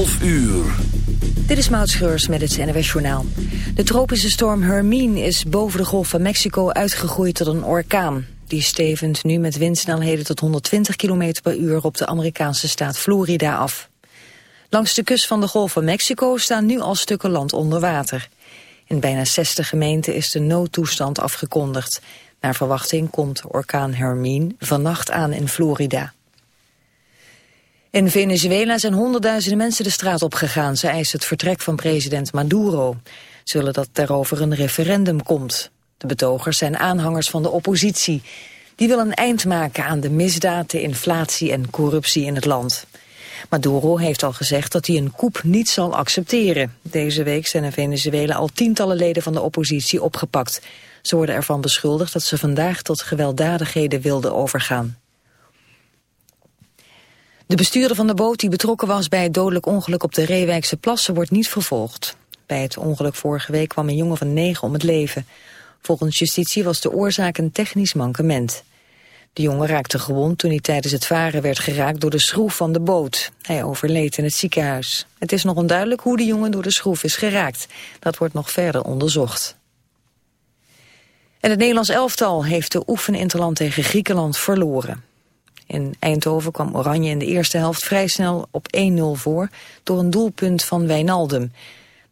12 uur. Dit is Maud Schreurs met het NWS Journaal. De tropische storm Hermine is boven de Golf van Mexico uitgegroeid tot een orkaan. Die stevend nu met windsnelheden tot 120 km per uur op de Amerikaanse staat Florida af. Langs de kust van de Golf van Mexico staan nu al stukken land onder water. In bijna 60 gemeenten is de noodtoestand afgekondigd. Naar verwachting komt orkaan Hermine vannacht aan in Florida. In Venezuela zijn honderdduizenden mensen de straat opgegaan. Ze eisen het vertrek van president Maduro. Ze willen dat daarover een referendum komt. De betogers zijn aanhangers van de oppositie. Die willen een eind maken aan de misdaad, de inflatie en corruptie in het land. Maduro heeft al gezegd dat hij een coup niet zal accepteren. Deze week zijn in Venezuela al tientallen leden van de oppositie opgepakt. Ze worden ervan beschuldigd dat ze vandaag tot gewelddadigheden wilden overgaan. De bestuurder van de boot die betrokken was bij het dodelijk ongeluk op de Reewijkse plassen wordt niet vervolgd. Bij het ongeluk vorige week kwam een jongen van negen om het leven. Volgens justitie was de oorzaak een technisch mankement. De jongen raakte gewond toen hij tijdens het varen werd geraakt door de schroef van de boot. Hij overleed in het ziekenhuis. Het is nog onduidelijk hoe de jongen door de schroef is geraakt. Dat wordt nog verder onderzocht. En het Nederlands elftal heeft de oefeninterland tegen Griekenland verloren. In Eindhoven kwam Oranje in de eerste helft vrij snel op 1-0 voor door een doelpunt van Wijnaldum.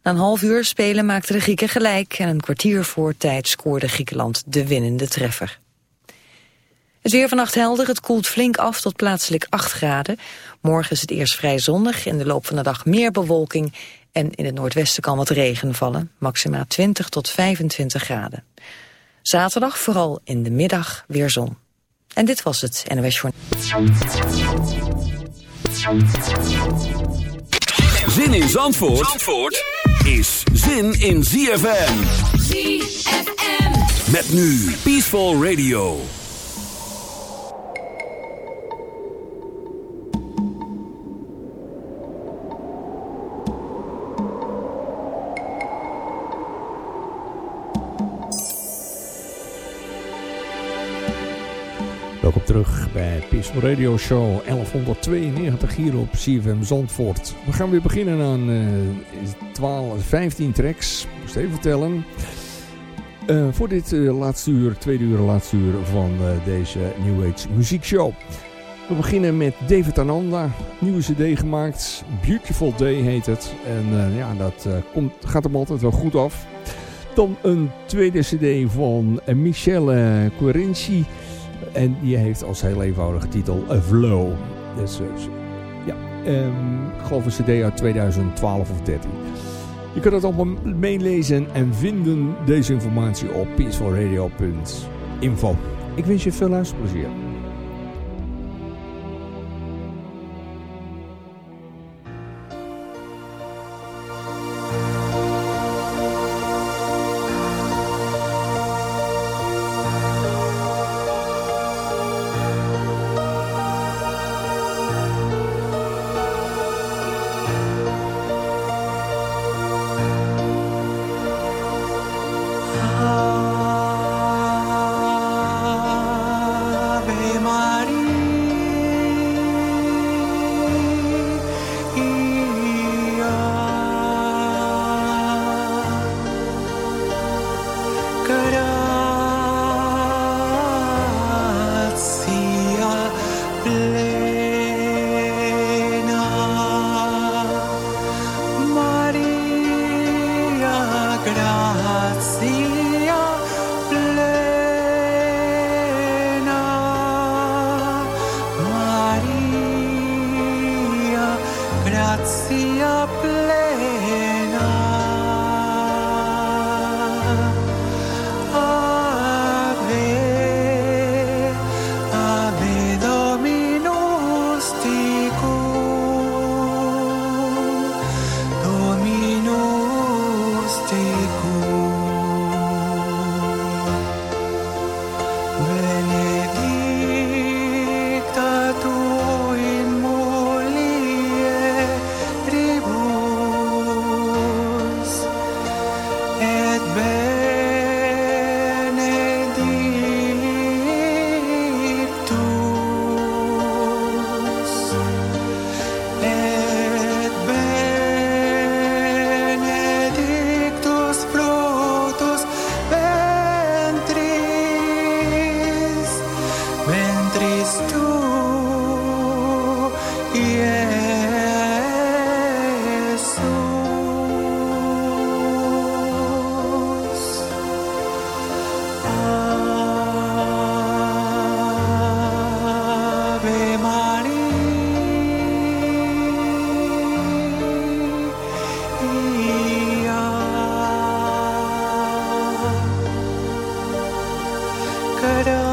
Na een half uur spelen maakten de Grieken gelijk en een kwartier voor tijd scoorde Griekenland de winnende treffer. Het weer vannacht helder, het koelt flink af tot plaatselijk 8 graden. Morgen is het eerst vrij zonnig, in de loop van de dag meer bewolking... en in het noordwesten kan wat regen vallen, maximaal 20 tot 25 graden. Zaterdag vooral in de middag weer zon. En dit was het NOS Journal. Zin in Zandvoort, Zandvoort is zin in ZFM. ZFM. Met nu Peaceful Radio. Terug bij Peaceful Radio Show 1192 hier op CFM Zandvoort. We gaan weer beginnen aan uh, 12, 15 tracks, moest even vertellen. Uh, voor dit uh, laatste uur, tweede uur, laatste uur van deze New Age muziekshow. We beginnen met David Ananda, nieuwe cd gemaakt, Beautiful Day heet het. En ja, dat komt, gaat hem altijd wel goed af. Dan een tweede cd van Michelle Querenci. En die heeft als heel eenvoudige titel A Flow. Dus, uh, ja, um, ik geloof een cd uit 2012 of 13. Je kunt het allemaal meelezen en vinden deze informatie op peacefulradio.info. Ik wens je veel luisterplezier. murder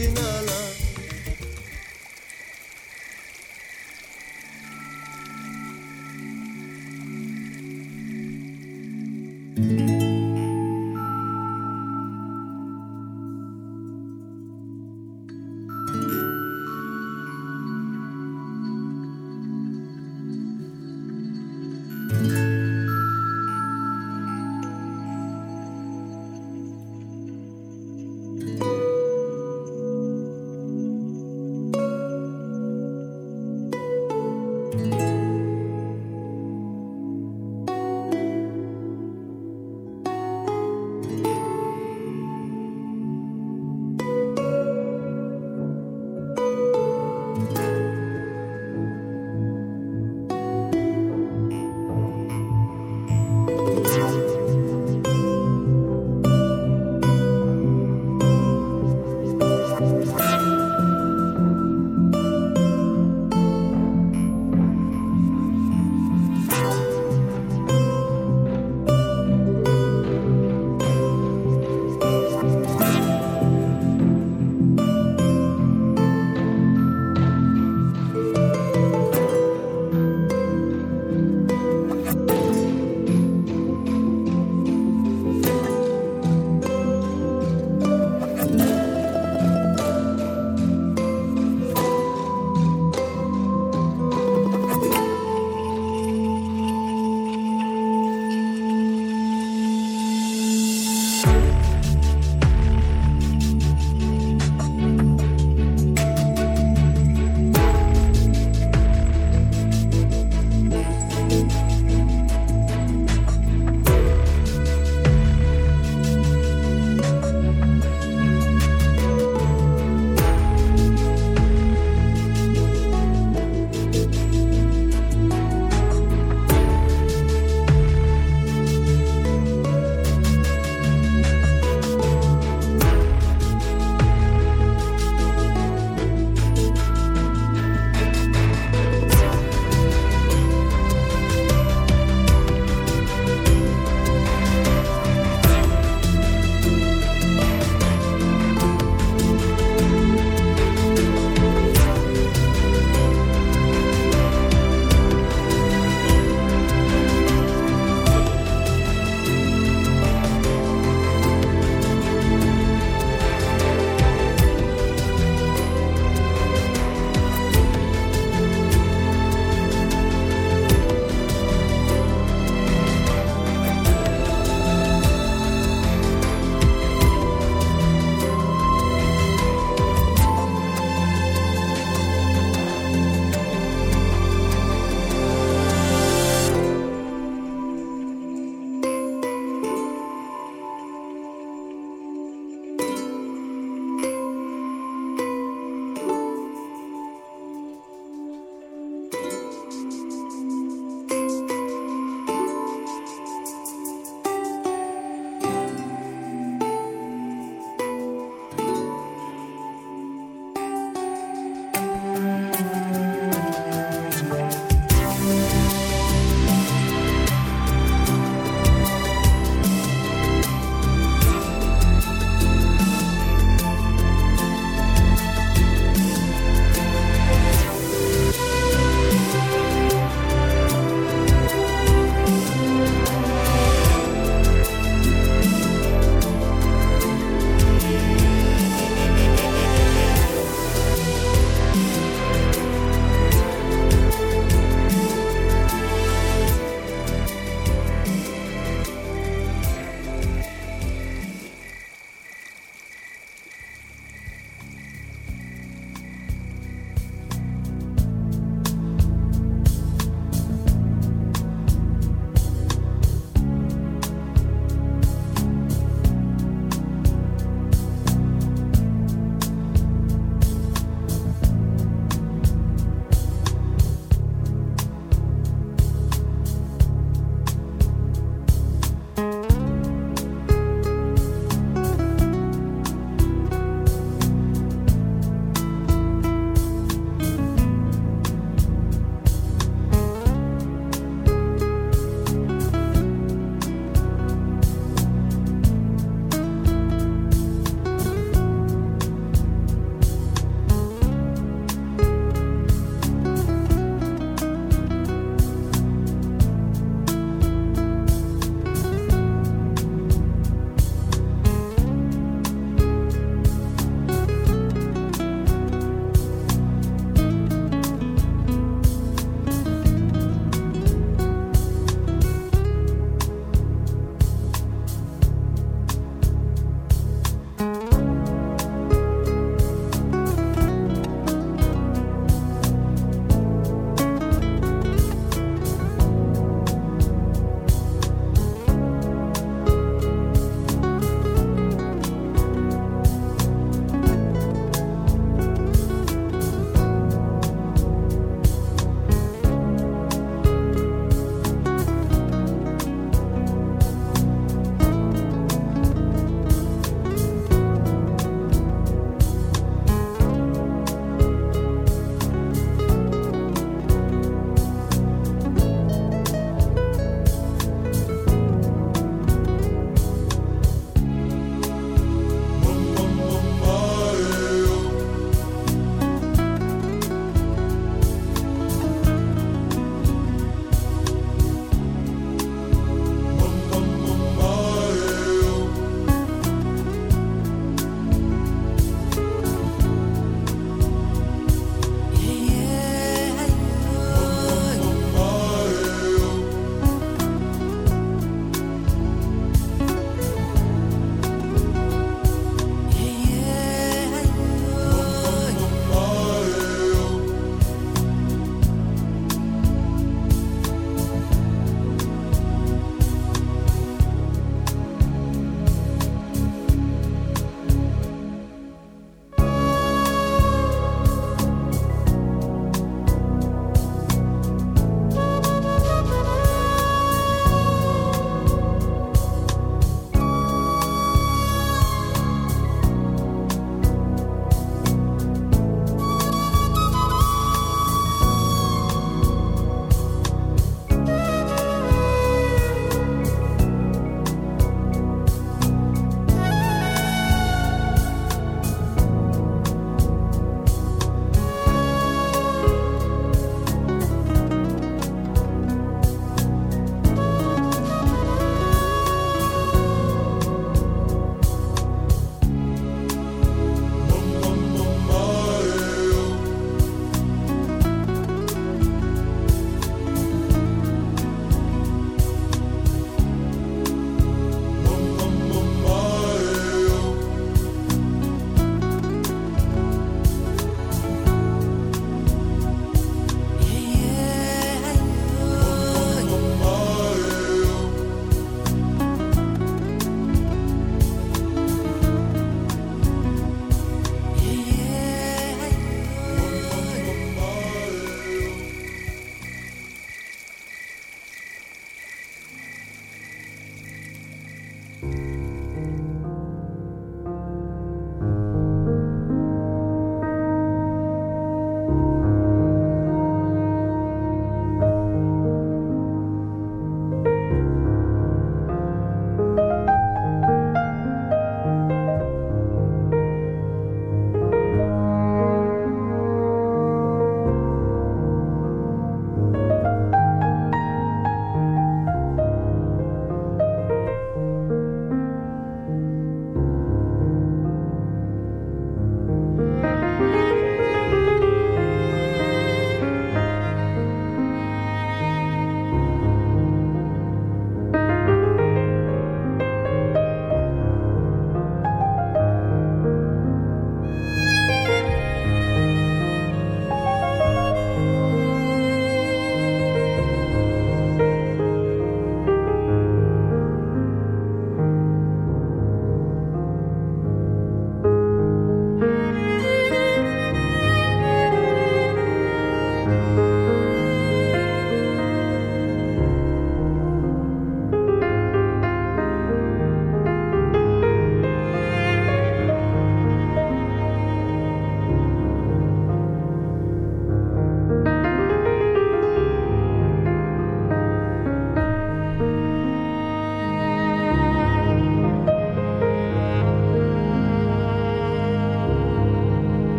finala